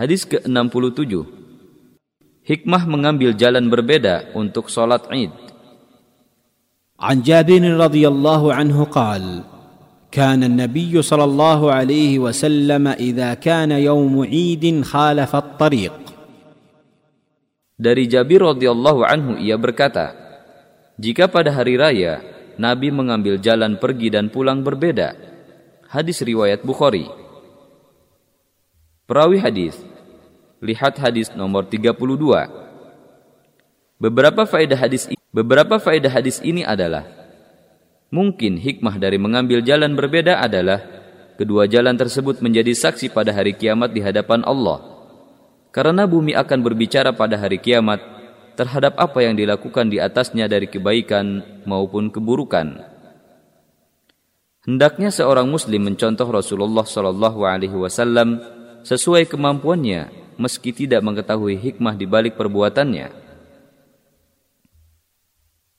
Hadis ke-67 Hikmah mengambil jalan berbeda untuk sholat id عن جابر رضي الله عنه قال كان النبي صلى الله عليه وسلم اذا كان يوم عيد خالف الطريق Dari Jabir radhiyallahu anhu ia berkata, jika pada hari raya Nabi mengambil jalan pergi dan pulang berbeda. Hadis riwayat Bukhari. Perawi hadis. Lihat hadis nomor 32. Beberapa faedah hadis beberapa faedah hadis ini adalah mungkin hikmah dari mengambil jalan berbeda adalah kedua jalan tersebut menjadi saksi pada hari kiamat di hadapan Allah. Karena bumi akan berbicara pada hari kiamat terhadap apa yang dilakukan di atasnya dari kebaikan maupun keburukan. Hendaknya seorang muslim mencontoh Rasulullah Shallallahu alaihi wasallam sesuai kemampuannya meski tidak mengetahui hikmah di balik perbuatannya.